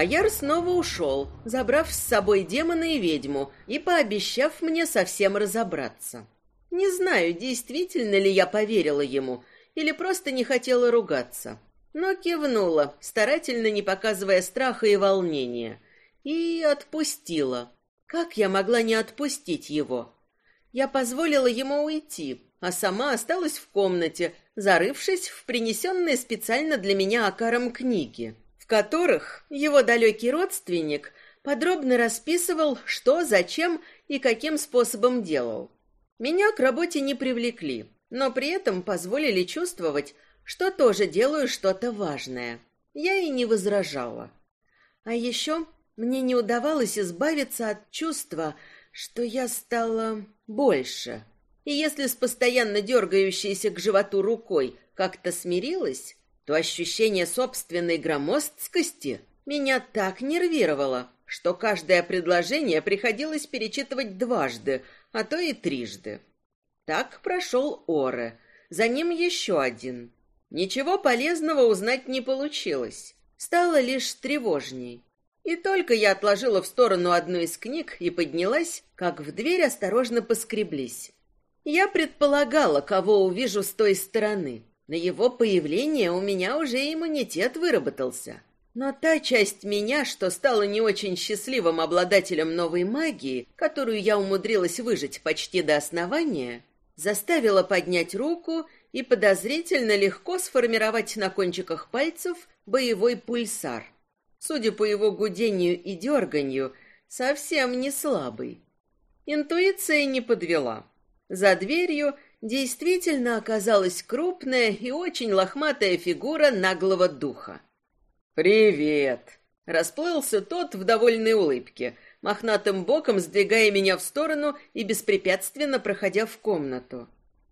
Аяр снова ушел, забрав с собой демона и ведьму и пообещав мне совсем разобраться. Не знаю, действительно ли я поверила ему или просто не хотела ругаться, но кивнула, старательно не показывая страха и волнения, и отпустила. Как я могла не отпустить его? Я позволила ему уйти, а сама осталась в комнате, зарывшись в принесенные специально для меня Акаром книги, которых его далекий родственник подробно расписывал, что, зачем и каким способом делал. Меня к работе не привлекли, но при этом позволили чувствовать, что тоже делаю что-то важное. Я и не возражала. А еще мне не удавалось избавиться от чувства, что я стала больше. И если с постоянно дергающейся к животу рукой как-то смирилась, то ощущение собственной громоздкости меня так нервировало, что каждое предложение приходилось перечитывать дважды, а то и трижды. Так прошел Оре, за ним еще один. Ничего полезного узнать не получилось, стало лишь тревожней. И только я отложила в сторону одну из книг и поднялась, как в дверь осторожно поскреблись. Я предполагала, кого увижу с той стороны. На его появление у меня уже иммунитет выработался. Но та часть меня, что стала не очень счастливым обладателем новой магии, которую я умудрилась выжить почти до основания, заставила поднять руку и подозрительно легко сформировать на кончиках пальцев боевой пульсар — судя по его гудению и дерганью, совсем не слабый. Интуиция не подвела. За дверью действительно оказалась крупная и очень лохматая фигура наглого духа. «Привет!» — расплылся тот в довольной улыбке, мохнатым боком сдвигая меня в сторону и беспрепятственно проходя в комнату.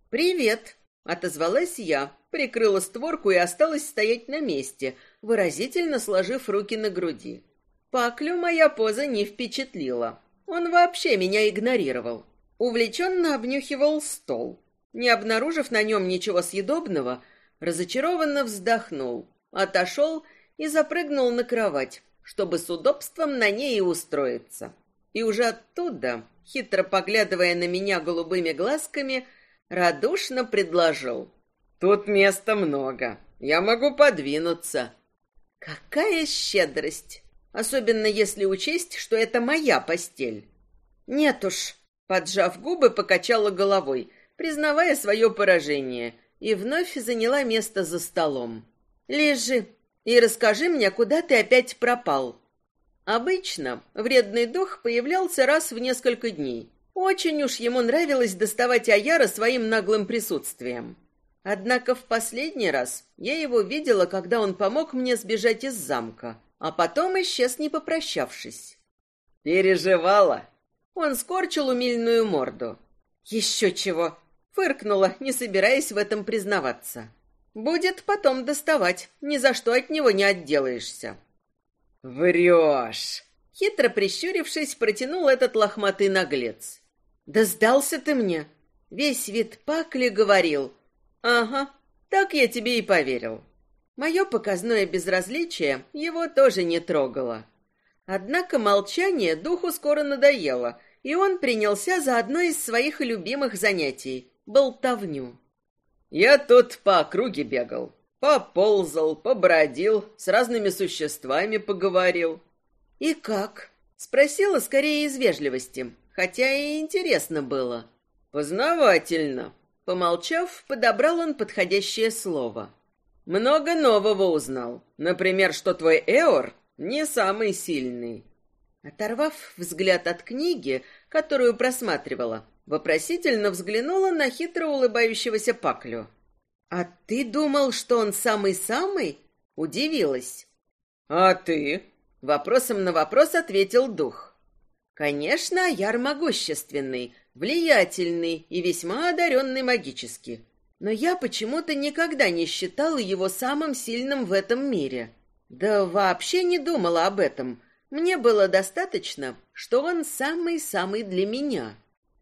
«Привет!» — отозвалась я, прикрыла створку и осталась стоять на месте — выразительно сложив руки на груди. Паклю моя поза не впечатлила. Он вообще меня игнорировал. Увлеченно обнюхивал стол. Не обнаружив на нем ничего съедобного, разочарованно вздохнул, отошел и запрыгнул на кровать, чтобы с удобством на ней и устроиться. И уже оттуда, хитро поглядывая на меня голубыми глазками, радушно предложил. «Тут места много. Я могу подвинуться. Какая щедрость! Особенно если учесть, что это моя постель. Нет уж, поджав губы, покачала головой, признавая свое поражение, и вновь заняла место за столом. Лежи и расскажи мне, куда ты опять пропал. Обычно вредный дух появлялся раз в несколько дней. Очень уж ему нравилось доставать Аяра своим наглым присутствием. Однако в последний раз я его видела, когда он помог мне сбежать из замка, а потом исчез, не попрощавшись. «Переживала?» Он скорчил умильную морду. «Еще чего!» Фыркнула, не собираясь в этом признаваться. «Будет потом доставать, ни за что от него не отделаешься». «Врешь!» Хитро прищурившись, протянул этот лохматый наглец. «Да сдался ты мне!» Весь вид пакли говорил, Ага, так я тебе и поверил. Мое показное безразличие его тоже не трогало. Однако молчание духу скоро надоело, и он принялся за одно из своих любимых занятий — болтовню. «Я тут по округе бегал, поползал, побродил, с разными существами поговорил». «И как?» — спросила скорее из вежливости, хотя и интересно было. «Познавательно», Помолчав, подобрал он подходящее слово. Много нового узнал. Например, что твой Эор не самый сильный. Оторвав взгляд от книги, которую просматривала, вопросительно взглянула на хитро улыбающегося Паклю. «А ты думал, что он самый-самый?» Удивилась. «А ты?» Вопросом на вопрос ответил дух. «Конечно, Яр могущественный, влиятельный и весьма одаренный магически. Но я почему-то никогда не считала его самым сильным в этом мире. Да вообще не думала об этом. Мне было достаточно, что он самый-самый для меня.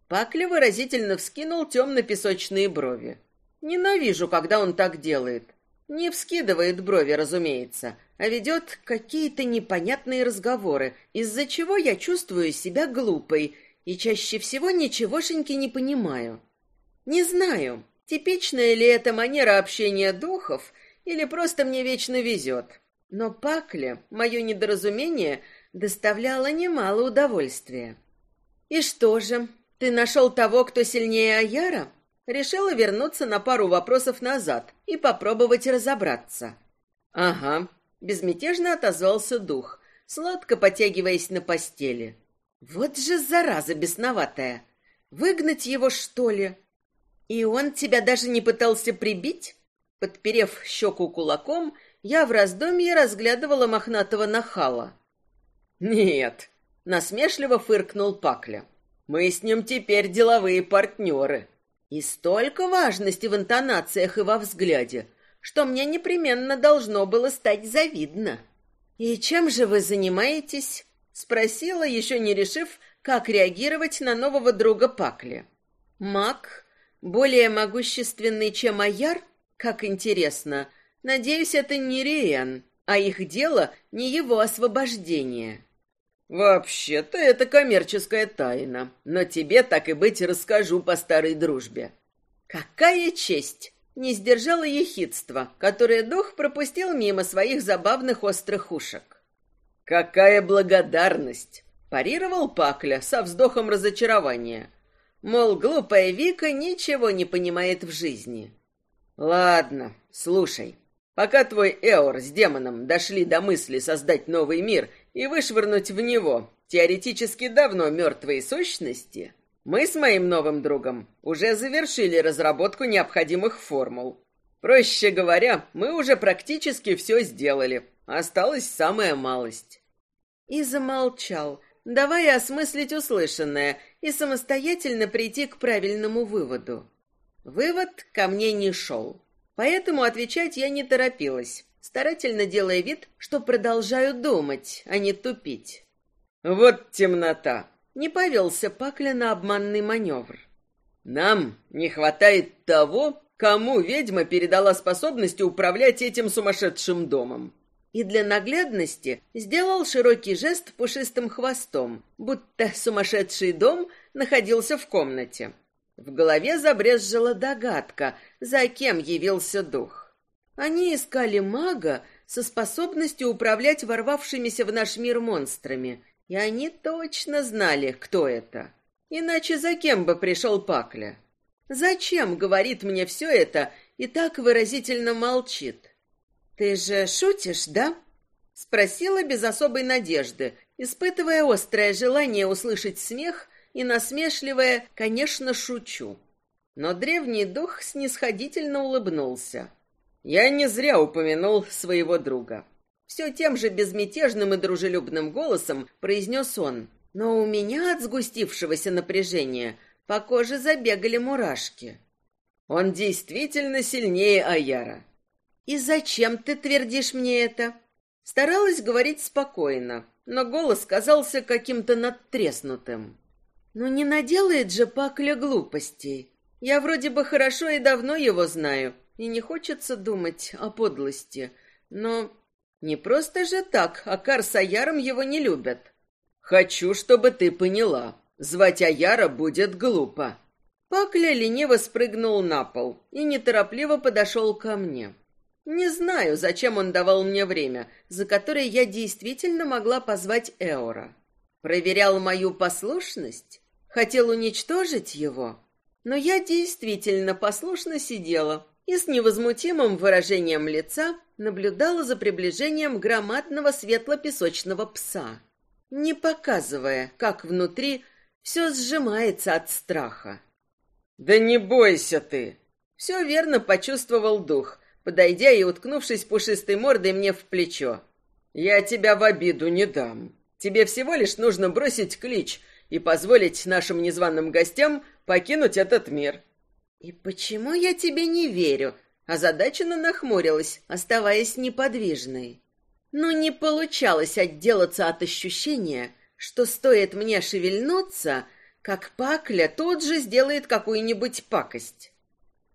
Пакля выразительно вскинул темно-песочные брови. Ненавижу, когда он так делает. Не вскидывает брови, разумеется, а ведет какие-то непонятные разговоры, из-за чего я чувствую себя глупой и чаще всего ничегошеньки не понимаю. Не знаю, типичная ли это манера общения духов, или просто мне вечно везет. Но Пакле мое недоразумение доставляло немало удовольствия. «И что же, ты нашел того, кто сильнее Аяра?» Решила вернуться на пару вопросов назад и попробовать разобраться. «Ага», — безмятежно отозвался дух, сладко потягиваясь на постели. «Вот же зараза бесноватая! Выгнать его, что ли?» «И он тебя даже не пытался прибить?» Подперев щеку кулаком, я в раздумье разглядывала мохнатого нахала. «Нет», — насмешливо фыркнул Пакля. «Мы с ним теперь деловые партнеры». И столько важности в интонациях и во взгляде, что мне непременно должно было стать завидно. «И чем же вы занимаетесь?» — спросила, еще не решив, как реагировать на нового друга Пакли. «Маг? Более могущественный, чем Аяр? Как интересно. Надеюсь, это не Риен, а их дело не его освобождение». «Вообще-то это коммерческая тайна, но тебе, так и быть, расскажу по старой дружбе». «Какая честь!» Не сдержала ехидства, которое дух пропустил мимо своих забавных острых ушек. «Какая благодарность!» — парировал Пакля со вздохом разочарования. Мол, глупая Вика ничего не понимает в жизни. «Ладно, слушай. Пока твой Эор с демоном дошли до мысли создать новый мир и вышвырнуть в него теоретически давно мертвые сущности, мы с моим новым другом уже завершили разработку необходимых формул. Проще говоря, мы уже практически все сделали. Осталась самая малость. И замолчал, давая осмыслить услышанное и самостоятельно прийти к правильному выводу. Вывод ко мне не шел. Поэтому отвечать я не торопилась старательно делая вид, что продолжаю думать, а не тупить. «Вот темнота!» — не повелся Пакля на обманный маневр. «Нам не хватает того, кому ведьма передала способность управлять этим сумасшедшим домом». И для наглядности сделал широкий жест пушистым хвостом, будто сумасшедший дом находился в комнате. В голове забрезжила догадка, за кем явился дух. Они искали мага со способностью управлять ворвавшимися в наш мир монстрами, и они точно знали, кто это. Иначе за кем бы пришел Пакля? Зачем говорит мне все это и так выразительно молчит? Ты же шутишь, да? Спросила без особой надежды, испытывая острое желание услышать смех и насмешливое «конечно, шучу». Но древний дух снисходительно улыбнулся. Я не зря упомянул своего друга. Все тем же безмятежным и дружелюбным голосом произнес он. Но у меня от сгустившегося напряжения по коже забегали мурашки. Он действительно сильнее Аяра. И зачем ты твердишь мне это? Старалась говорить спокойно, но голос казался каким-то надтреснутым. Ну не наделает же Пакля глупостей. Я вроде бы хорошо и давно его знаю, и не хочется думать о подлости. Но не просто же так Акар с Аяром его не любят. Хочу, чтобы ты поняла. Звать Аяра будет глупо. Пакля лениво спрыгнул на пол и неторопливо подошел ко мне. Не знаю, зачем он давал мне время, за которое я действительно могла позвать Эора. Проверял мою послушность? Хотел уничтожить его? Но я действительно послушно сидела, и с невозмутимым выражением лица наблюдала за приближением громадного светло-песочного пса, не показывая, как внутри все сжимается от страха. «Да не бойся ты!» Все верно почувствовал дух, подойдя и уткнувшись пушистой мордой мне в плечо. «Я тебя в обиду не дам. Тебе всего лишь нужно бросить клич и позволить нашим незваным гостям покинуть этот мир. «И почему я тебе не верю?» Озадаченно нахмурилась, оставаясь неподвижной. Но не получалось отделаться от ощущения, что стоит мне шевельнуться, как Пакля тут же сделает какую-нибудь пакость.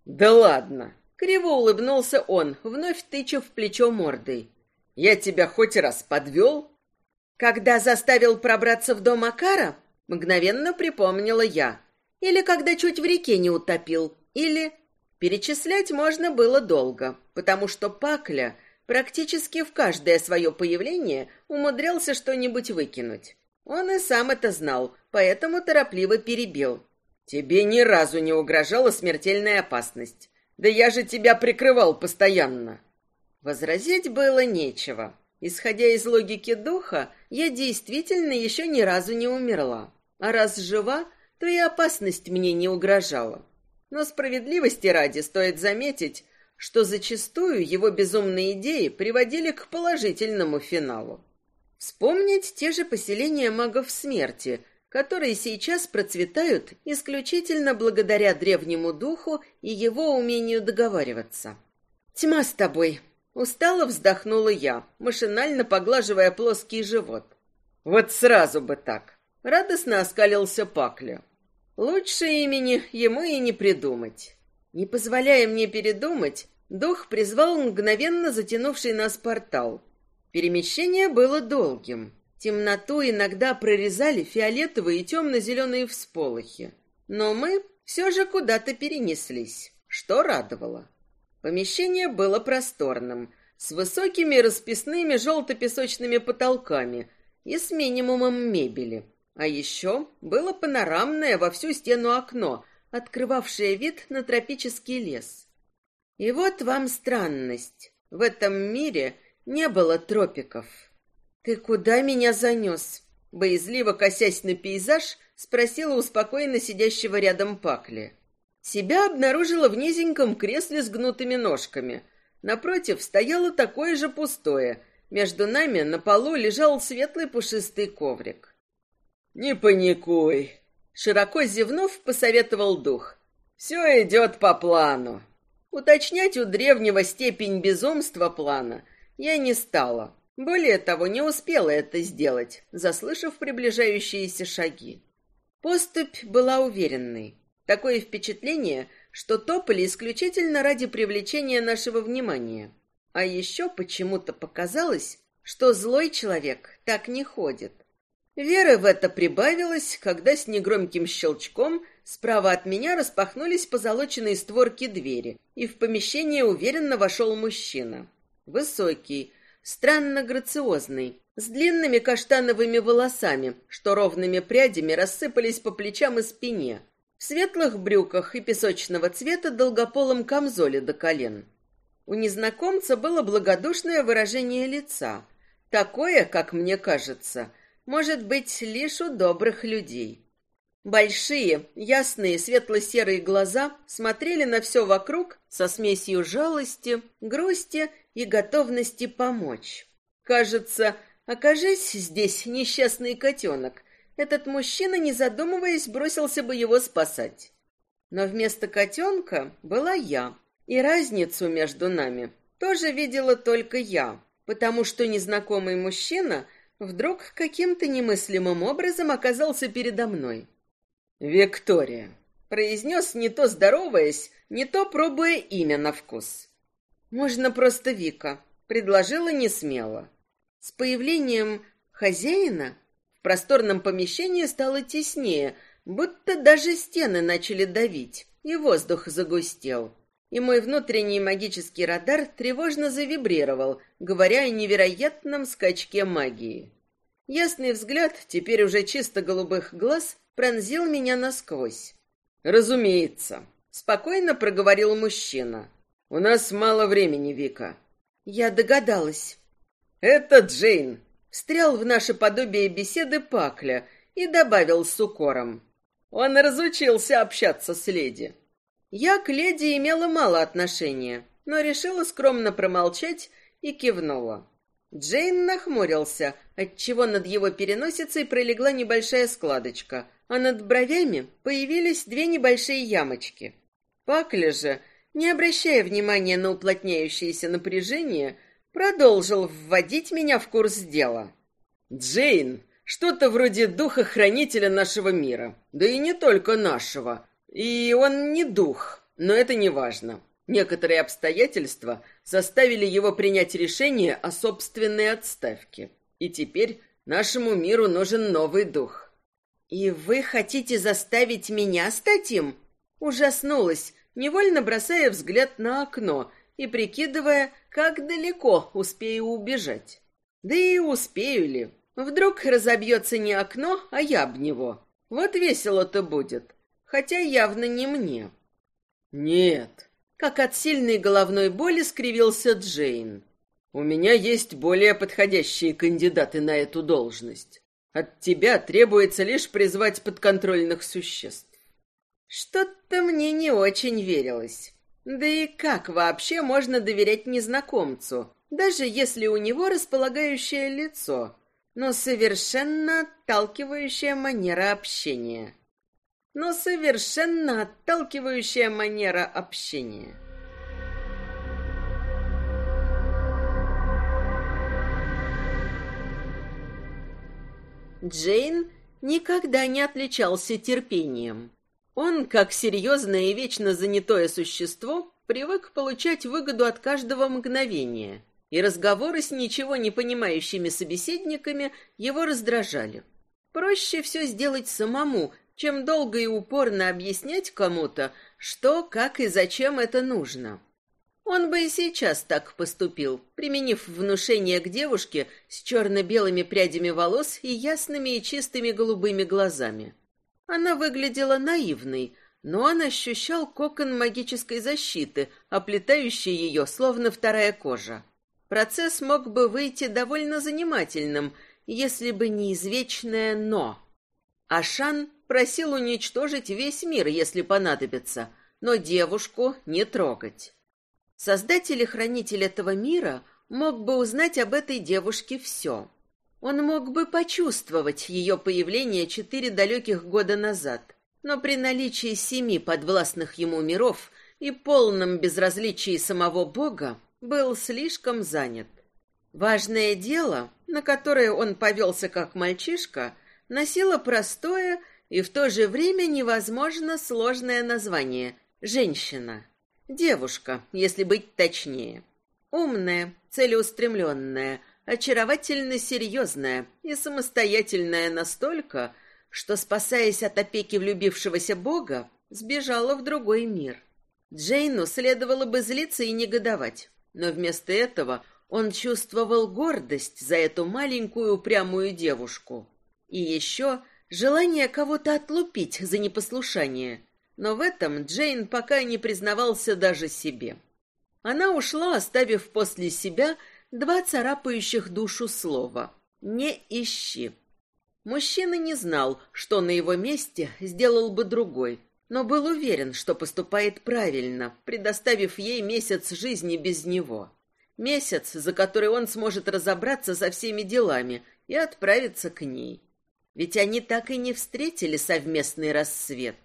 «Да ладно!» — Криво улыбнулся он, вновь тыча в плечо мордой. «Я тебя хоть раз подвел?» «Когда заставил пробраться в дом Макара?» Мгновенно припомнила я. «Или когда чуть в реке не утопил. Или...» Перечислять можно было долго, потому что Пакля практически в каждое свое появление умудрялся что-нибудь выкинуть. Он и сам это знал, поэтому торопливо перебил. «Тебе ни разу не угрожала смертельная опасность. Да я же тебя прикрывал постоянно. Возразить было нечего. Исходя из логики духа, я действительно еще ни разу не умерла. А раз жива, то и опасность мне не угрожала. Но справедливости ради стоит заметить, что зачастую его безумные идеи приводили к положительному финалу. Вспомнить те же поселения магов смерти – которые сейчас процветают исключительно благодаря древнему духу и его умению договариваться. «Тьма с тобой!» Устало вздохнула я, машинально поглаживая плоский живот. «Вот сразу бы так!» Радостно оскалился Пакля. «Лучше имени ему и не придумать». Не позволяя мне передумать, дух призвал мгновенно затянувший нас портал. Перемещение было долгим. Темноту иногда прорезали фиолетовые и темно-зеленые всполохи. Но мы все же куда-то перенеслись, что радовало. Помещение было просторным, с высокими расписными желто-песочными потолками и с минимумом мебели. А еще было панорамное во всю стену окно, открывавшее вид на тропический лес. И вот вам странность. В этом мире не было тропиков. «Ты куда меня занес?» Боязливо косясь на пейзаж, спросила у спокойно сидящего рядом Пакли. Себя обнаружила в низеньком кресле с гнутыми ножками. Напротив стояло такое же пустое. Между нами на полу лежал светлый пушистый коврик. «Не паникуй!» Широко зевнув, посоветовал дух. «Все идет по плану». Уточнять у древнего степень безумства плана я не стала. Более того, не успела это сделать, заслышав приближающиеся шаги. Поступь была уверенной. Такое впечатление, что топали исключительно ради привлечения нашего внимания. А еще почему-то показалось, что злой человек так не ходит. Вера в это прибавилась, когда с негромким щелчком справа от меня распахнулись позолоченные створки двери, и в помещение уверенно вошел мужчина. Высокий, странно грациозный, с длинными каштановыми волосами, что ровными прядями рассыпались по плечам и спине, в светлых брюках и песочного цвета долгополом камзоле до колен. У незнакомца было благодушное выражение лица, такое, как мне кажется, может быть лишь у добрых людей. Большие, ясные, светло-серые глаза смотрели на все вокруг со смесью жалости, грусти и готовности помочь. Кажется, окажись здесь несчастный котенок, этот мужчина, не задумываясь, бросился бы его спасать. Но вместо котенка была я, и разницу между нами тоже видела только я, потому что незнакомый мужчина вдруг каким-то немыслимым образом оказался передо мной. «Виктория», — произнес не то здороваясь, не то пробуя имя на вкус. «Можно просто Вика», — предложила не смело. С появлением хозяина в просторном помещении стало теснее, будто даже стены начали давить, и воздух загустел. И мой внутренний магический радар тревожно завибрировал, говоря о невероятном скачке магии. Ясный взгляд, теперь уже чисто голубых глаз, пронзил меня насквозь. «Разумеется», — спокойно проговорил мужчина. «У нас мало времени, Вика». Я догадалась. «Это Джейн», — встрял в наше подобие беседы Пакля и добавил с укором. «Он разучился общаться с леди». Я к леди имела мало отношения, но решила скромно промолчать и кивнула. Джейн нахмурился, отчего над его переносицей пролегла небольшая складочка, а над бровями появились две небольшие ямочки. Пакля же не обращая внимания на уплотняющееся напряжение, продолжил вводить меня в курс дела. «Джейн, что-то вроде духа-хранителя нашего мира, да и не только нашего. И он не дух, но это не важно. Некоторые обстоятельства заставили его принять решение о собственной отставке. И теперь нашему миру нужен новый дух. «И вы хотите заставить меня стать им?» Ужаснулась, невольно бросая взгляд на окно и прикидывая, как далеко успею убежать. Да и успею ли? Вдруг разобьется не окно, а я об него. Вот весело-то будет. Хотя явно не мне. Нет. Как от сильной головной боли скривился Джейн. У меня есть более подходящие кандидаты на эту должность. От тебя требуется лишь призвать подконтрольных существ. Что-то мне не очень верилось. Да и как вообще можно доверять незнакомцу, даже если у него располагающее лицо, но совершенно отталкивающая манера общения? Но совершенно отталкивающая манера общения. Джейн никогда не отличался терпением. Он, как серьезное и вечно занятое существо, привык получать выгоду от каждого мгновения, и разговоры с ничего не понимающими собеседниками его раздражали. Проще все сделать самому, чем долго и упорно объяснять кому-то, что, как и зачем это нужно. Он бы и сейчас так поступил, применив внушение к девушке с черно-белыми прядями волос и ясными и чистыми голубыми глазами. Она выглядела наивной, но он ощущал кокон магической защиты, оплетающий ее, словно вторая кожа. Процесс мог бы выйти довольно занимательным, если бы не извечное «но». Ашан просил уничтожить весь мир, если понадобится, но девушку не трогать. Создатель и хранитель этого мира мог бы узнать об этой девушке все. Он мог бы почувствовать ее появление четыре далеких года назад, но при наличии семи подвластных ему миров и полном безразличии самого Бога был слишком занят. Важное дело, на которое он повелся как мальчишка, носило простое и в то же время невозможно сложное название — «женщина». Девушка, если быть точнее. Умная, целеустремленная — очаровательно серьезная и самостоятельная настолько, что, спасаясь от опеки влюбившегося бога, сбежала в другой мир. Джейну следовало бы злиться и негодовать, но вместо этого он чувствовал гордость за эту маленькую упрямую девушку. И еще желание кого-то отлупить за непослушание. Но в этом Джейн пока не признавался даже себе. Она ушла, оставив после себя два царапающих душу слова «не ищи». Мужчина не знал, что на его месте сделал бы другой, но был уверен, что поступает правильно, предоставив ей месяц жизни без него. Месяц, за который он сможет разобраться со всеми делами и отправиться к ней. Ведь они так и не встретили совместный рассвет.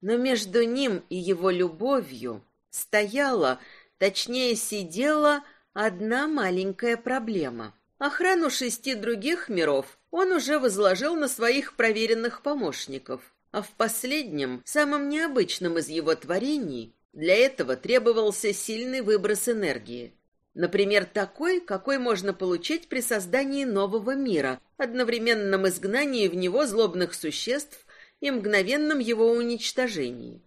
Но между ним и его любовью стояла, точнее сидела, Одна маленькая проблема. Охрану шести других миров он уже возложил на своих проверенных помощников, а в последнем, самом необычном из его творений, для этого требовался сильный выброс энергии. Например, такой, какой можно получить при создании нового мира, одновременном изгнании в него злобных существ и мгновенном его уничтожении.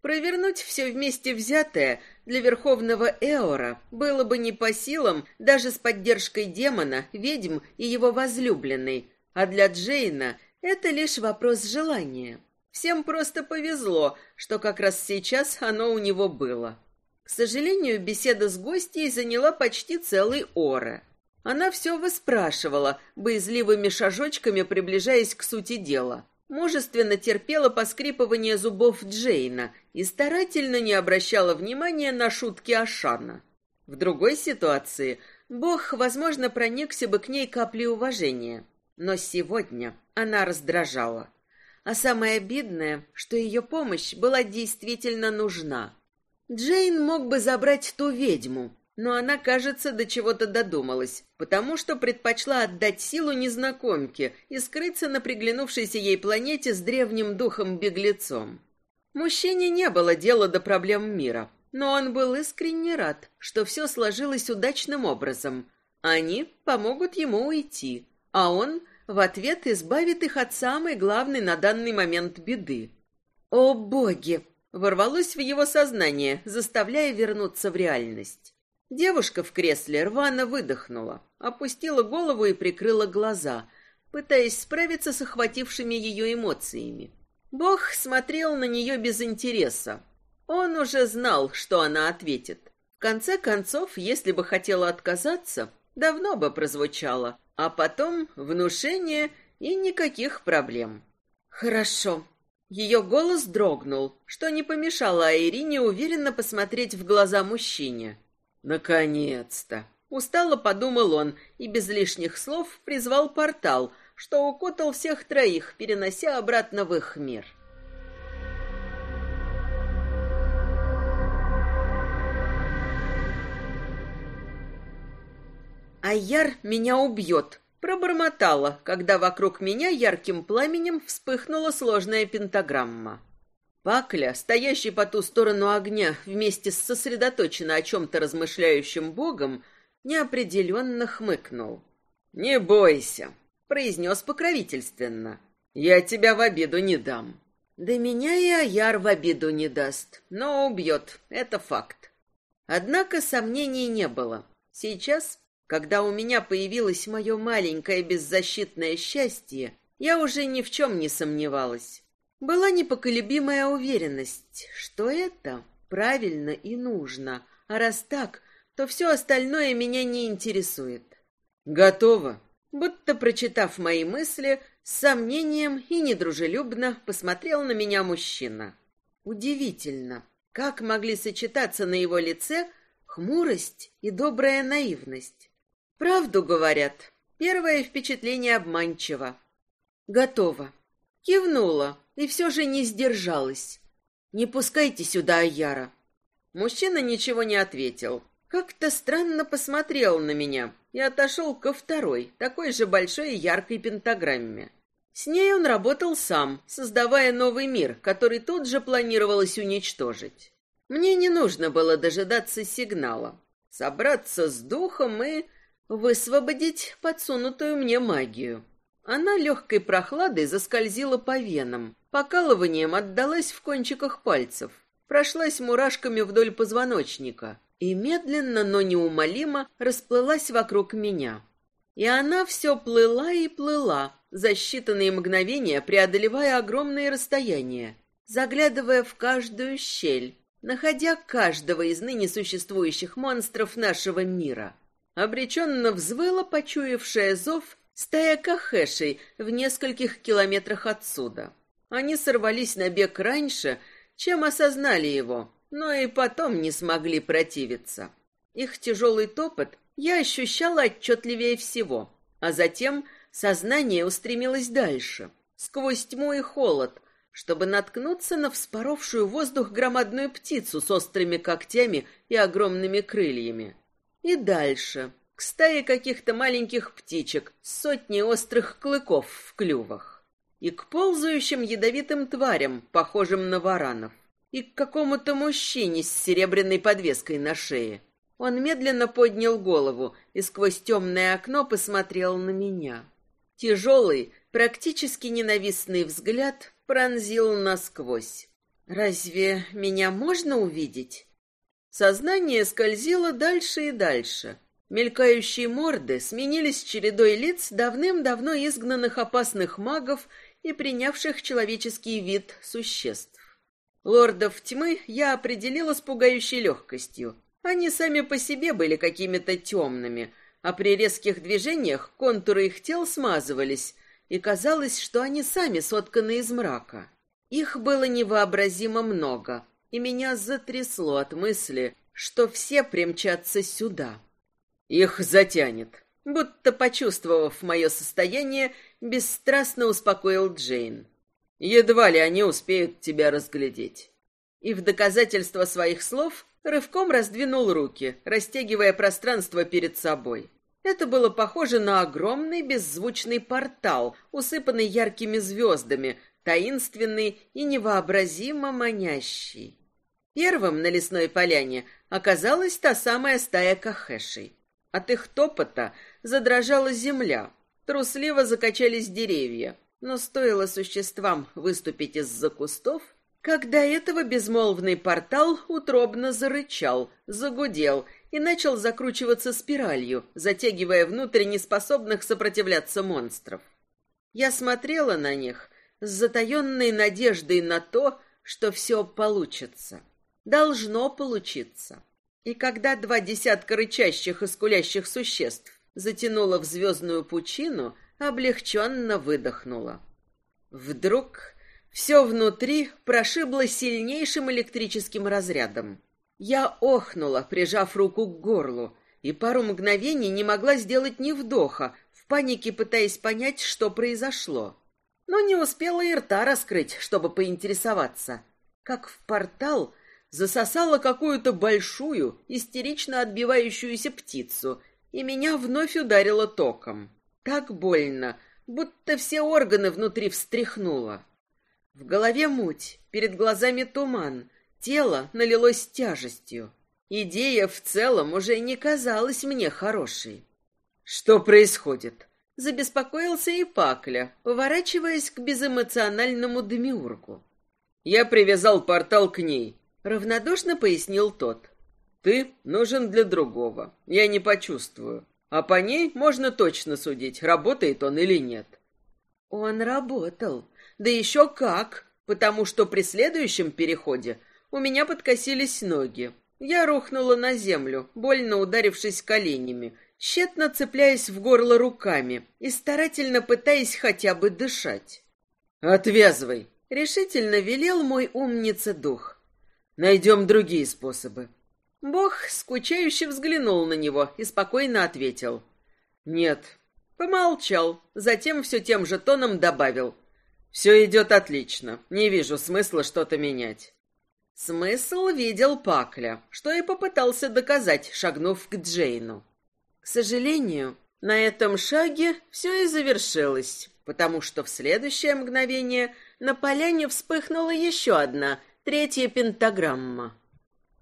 Провернуть все вместе взятое для Верховного Эора было бы не по силам даже с поддержкой демона, ведьм и его возлюбленной, а для Джейна это лишь вопрос желания. Всем просто повезло, что как раз сейчас оно у него было. К сожалению, беседа с гостьей заняла почти целый ора. Она все выспрашивала, боязливыми шажочками приближаясь к сути дела мужественно терпела поскрипывание зубов Джейна и старательно не обращала внимания на шутки Ашана. В другой ситуации Бог, возможно, проникся бы к ней каплей уважения, но сегодня она раздражала. А самое обидное, что ее помощь была действительно нужна. Джейн мог бы забрать ту ведьму, но она, кажется, до чего-то додумалась, потому что предпочла отдать силу незнакомке и скрыться на приглянувшейся ей планете с древним духом-беглецом. Мужчине не было дела до проблем мира. но он был искренне рад, что все сложилось удачным образом. Они помогут ему уйти, а он в ответ избавит их от самой главной на данный момент беды. «О, боги!» — ворвалось в его сознание, заставляя вернуться в реальность. Девушка в кресле рвано выдохнула, опустила голову и прикрыла глаза, пытаясь справиться с охватившими ее эмоциями. Бог смотрел на нее без интереса. Он уже знал, что она ответит. В конце концов, если бы хотела отказаться, давно бы прозвучало, а потом внушение и никаких проблем. «Хорошо». Ее голос дрогнул, что не помешало Айрине уверенно посмотреть в глаза мужчине. «Наконец-то!» Устало подумал он и без лишних слов призвал портал, что укутал всех троих, перенося обратно в их мир. «Аяр меня убьет!» Пробормотала, когда вокруг меня ярким пламенем вспыхнула сложная пентаграмма. Пакля, стоящий по ту сторону огня вместе с сосредоточенно о чем-то размышляющим богом, неопределенно хмыкнул. «Не бойся», — произнес покровительственно. «Я тебя в обиду не дам». «Да меня и Аяр в обиду не даст, но убьет, это факт». Однако сомнений не было. Сейчас когда у меня появилось мое маленькое беззащитное счастье, я уже ни в чем не сомневалась. Была непоколебимая уверенность, что это правильно и нужно, а раз так, то все остальное меня не интересует. «Готово!» Будто прочитав мои мысли, с сомнением и недружелюбно посмотрел на меня мужчина. Удивительно, как могли сочетаться на его лице хмурость и добрая наивность. Правду говорят. Первое впечатление обманчиво. Готово. Кивнула и все же не сдержалась. Не пускайте сюда Аяра. Мужчина ничего не ответил. Как-то странно посмотрел на меня и отошел ко второй, такой же большой и яркой пентаграмме. С ней он работал сам, создавая новый мир, который тут же планировалось уничтожить. Мне не нужно было дожидаться сигнала. Собраться с духом и высвободить подсунутую мне магию. Она легкой прохладой заскользила по венам, покалыванием отдалась в кончиках пальцев, прошлась мурашками вдоль позвоночника и медленно, но неумолимо расплылась вокруг меня. И она все плыла и плыла, за считанные мгновения преодолевая огромные расстояния, заглядывая в каждую щель, находя каждого из ныне существующих монстров нашего мира — Обреченно взвыла почуявшая зов стая кахэшей в нескольких километрах отсюда. Они сорвались на бег раньше, чем осознали его, но и потом не смогли противиться. Их тяжелый топот я ощущала отчетливее всего, а затем сознание устремилось дальше, сквозь тьму и холод, чтобы наткнуться на вспоровшую воздух громадную птицу с острыми когтями и огромными крыльями. И дальше, к стае каких-то маленьких птичек с сотней острых клыков в клювах. И к ползающим ядовитым тварям, похожим на варанов. И к какому-то мужчине с серебряной подвеской на шее. Он медленно поднял голову и сквозь темное окно посмотрел на меня. Тяжелый, практически ненавистный взгляд пронзил насквозь. «Разве меня можно увидеть?» Сознание скользило дальше и дальше. Мелькающие морды сменились чередой лиц давным-давно изгнанных опасных магов и принявших человеческий вид существ. Лордов тьмы я определила с пугающей легкостью. Они сами по себе были какими-то темными, а при резких движениях контуры их тел смазывались, и казалось, что они сами сотканы из мрака. Их было невообразимо много, и меня затрясло от мысли, что все примчатся сюда. Их затянет. Будто почувствовав мое состояние, бесстрастно успокоил Джейн. Едва ли они успеют тебя разглядеть. И в доказательство своих слов рывком раздвинул руки, растягивая пространство перед собой. Это было похоже на огромный беззвучный портал, усыпанный яркими звездами, таинственный и невообразимо манящий. Первым на лесной поляне оказалась та самая стая кахэшей. От их топота задрожала земля, трусливо закачались деревья, но стоило существам выступить из-за кустов, до этого безмолвный портал утробно зарычал, загудел и начал закручиваться спиралью, затягивая внутрь неспособных сопротивляться монстров. Я смотрела на них с затаенной надеждой на то, что все получится. Должно получиться. И когда два десятка рычащих и скулящих существ затянуло в звездную пучину, облегченно выдохнула. Вдруг все внутри прошибло сильнейшим электрическим разрядом. Я охнула, прижав руку к горлу, и пару мгновений не могла сделать ни вдоха, в панике пытаясь понять, что произошло. Но не успела и рта раскрыть, чтобы поинтересоваться. Как в портал засосала какую-то большую, истерично отбивающуюся птицу, и меня вновь ударило током. Так больно, будто все органы внутри встряхнуло. В голове муть, перед глазами туман, тело налилось тяжестью. Идея в целом уже не казалась мне хорошей. Что происходит? Забеспокоился и Пакля, поворачиваясь к безэмоциональному демиургу. Я привязал портал к ней, равнодушно пояснил тот. Ты нужен для другого. Я не почувствую. А по ней можно точно судить, работает он или нет. Он работал. Да еще как, потому что при следующем переходе у меня подкосились ноги. Я рухнула на землю, больно ударившись коленями, тщетно цепляясь в горло руками и старательно пытаясь хотя бы дышать. «Отвязывай!» — решительно велел мой умница дух. «Найдем другие способы». Бог скучающе взглянул на него и спокойно ответил. «Нет». Помолчал, затем все тем же тоном добавил. Все идет отлично. Не вижу смысла что-то менять. Смысл видел Пакля, что и попытался доказать, шагнув к Джейну. К сожалению, на этом шаге все и завершилось, потому что в следующее мгновение на поляне вспыхнула еще одна, третья пентаграмма.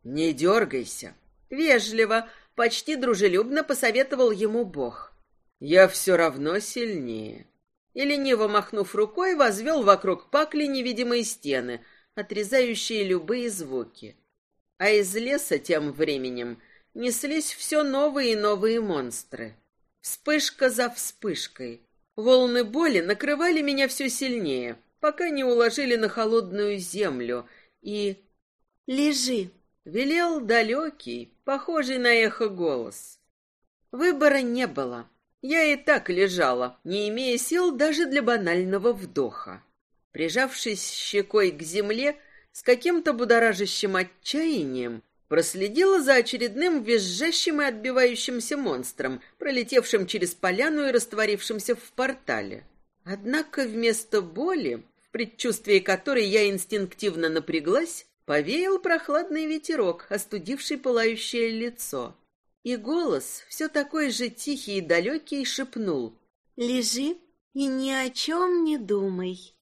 «Не дергайся!» Вежливо, почти дружелюбно посоветовал ему Бог. «Я все равно сильнее и, лениво махнув рукой, возвел вокруг пакли невидимые стены, отрезающие любые звуки. А из леса тем временем неслись все новые и новые монстры. Вспышка за вспышкой. Волны боли накрывали меня все сильнее, пока не уложили на холодную землю и... «Лежи!» — велел далекий, похожий на эхо голос. Выбора не было. Я и так лежала, не имея сил даже для банального вдоха. Прижавшись щекой к земле, с каким-то будоражащим отчаянием, проследила за очередным визжащим и отбивающимся монстром, пролетевшим через поляну и растворившимся в портале. Однако вместо боли, в предчувствии которой я инстинктивно напряглась, повеял прохладный ветерок, остудивший пылающее лицо и голос, все такой же тихий и далекий, шепнул «Лежи и ни о чем не думай».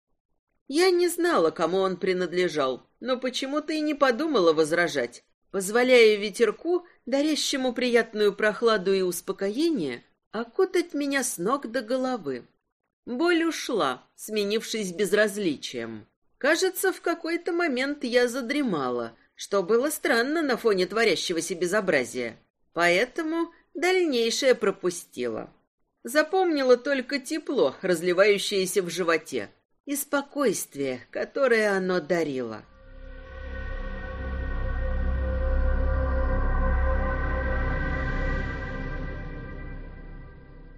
Я не знала, кому он принадлежал, но почему-то и не подумала возражать, позволяя ветерку, дарящему приятную прохладу и успокоение, окутать меня с ног до головы. Боль ушла, сменившись безразличием. Кажется, в какой-то момент я задремала, что было странно на фоне творящегося безобразия. Поэтому дальнейшее пропустила. Запомнила только тепло, разливающееся в животе, и спокойствие, которое оно дарило.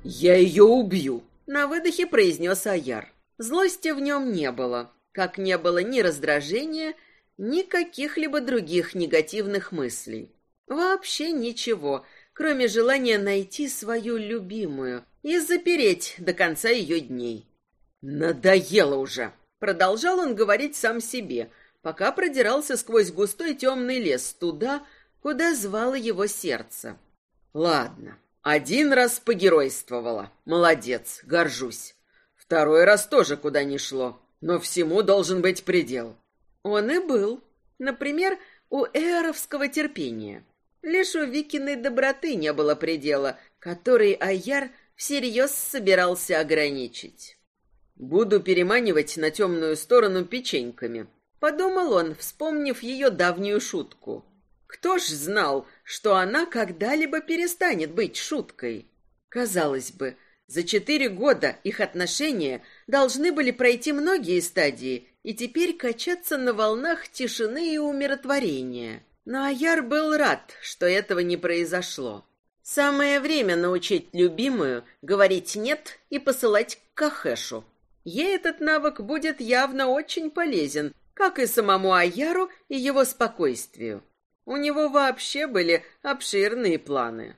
«Я ее убью!» — на выдохе произнес Аяр. Злости в нем не было, как не было ни раздражения, ни каких-либо других негативных мыслей. Вообще ничего, кроме желания найти свою любимую и запереть до конца ее дней. «Надоело уже!» — продолжал он говорить сам себе, пока продирался сквозь густой темный лес туда, куда звало его сердце. «Ладно, один раз погеройствовала. Молодец, горжусь. Второй раз тоже куда ни шло, но всему должен быть предел». Он и был. Например, у эровского терпения. Лишь у Викиной доброты не было предела, который Аяр всерьез собирался ограничить. «Буду переманивать на темную сторону печеньками», — подумал он, вспомнив ее давнюю шутку. Кто ж знал, что она когда-либо перестанет быть шуткой? Казалось бы, за четыре года их отношения должны были пройти многие стадии и теперь качаться на волнах тишины и умиротворения. Но Аяр был рад, что этого не произошло. Самое время научить любимую говорить «нет» и посылать к Кахэшу. Ей этот навык будет явно очень полезен, как и самому Аяру и его спокойствию. У него вообще были обширные планы.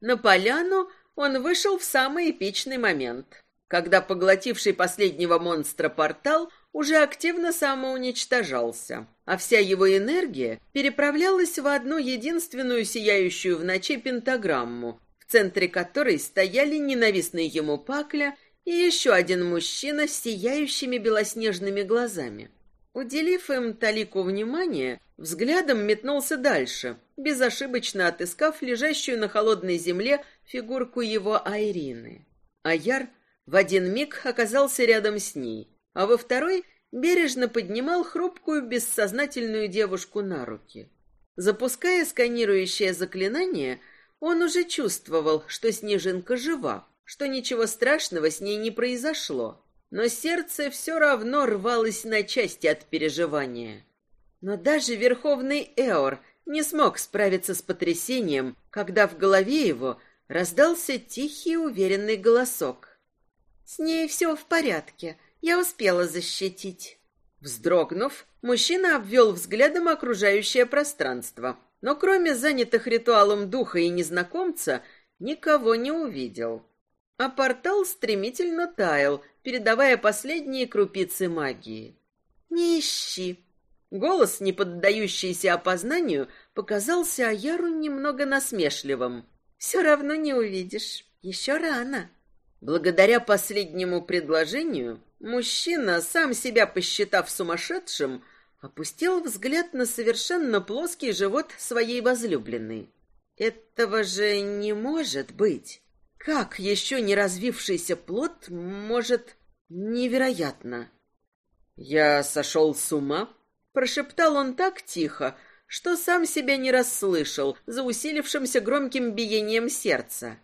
На поляну он вышел в самый эпичный момент, когда поглотивший последнего монстра портал уже активно самоуничтожался, а вся его энергия переправлялась в одну единственную сияющую в ночи пентаграмму, в центре которой стояли ненавистный ему Пакля и еще один мужчина с сияющими белоснежными глазами. Уделив им талику внимания, взглядом метнулся дальше, безошибочно отыскав лежащую на холодной земле фигурку его Айрины. Аяр в один миг оказался рядом с ней, а во второй бережно поднимал хрупкую бессознательную девушку на руки. Запуская сканирующее заклинание, он уже чувствовал, что снежинка жива, что ничего страшного с ней не произошло но сердце все равно рвалось на части от переживания. Но даже Верховный Эор не смог справиться с потрясением, когда в голове его раздался тихий уверенный голосок. «С ней все в порядке, я успела защитить». Вздрогнув, мужчина обвел взглядом окружающее пространство, но кроме занятых ритуалом духа и незнакомца, никого не увидел. А портал стремительно таял, передавая последние крупицы магии. «Не ищи!» Голос, не поддающийся опознанию, показался Аяру немного насмешливым. «Все равно не увидишь. Еще рано». Благодаря последнему предложению, мужчина, сам себя посчитав сумасшедшим, опустил взгляд на совершенно плоский живот своей возлюбленной. «Этого же не может быть!» Как еще не развившийся плод может... Невероятно. Я сошел с ума? Прошептал он так тихо, что сам себя не расслышал за усилившимся громким биением сердца.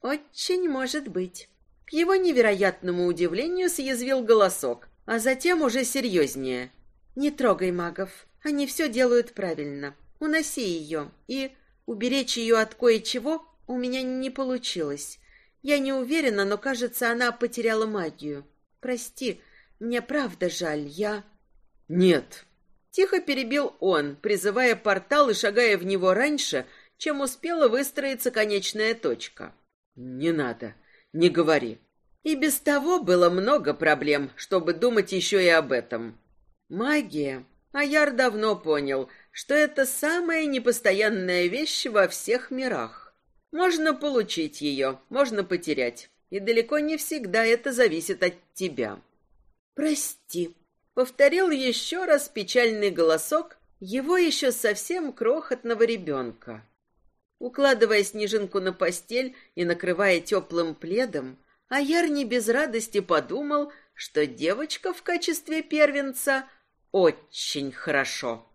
Очень может быть. К его невероятному удивлению съязвил голосок, а затем уже серьезнее. «Не трогай магов, они все делают правильно. Уноси ее, и уберечь ее от кое-чего у меня не получилось. Я не уверена, но, кажется, она потеряла магию. Прости, мне правда жаль, я... Нет. Тихо перебил он, призывая портал и шагая в него раньше, чем успела выстроиться конечная точка. Не надо, не говори. И без того было много проблем, чтобы думать еще и об этом. Магия. Аяр давно понял, что это самая непостоянная вещь во всех мирах. Можно получить ее, можно потерять. И далеко не всегда это зависит от тебя. Прости, повторил еще раз печальный голосок его еще совсем крохотного ребенка. Укладывая снежинку на постель и накрывая теплым пледом, Аяр не без радости подумал, что девочка в качестве первенца очень хорошо.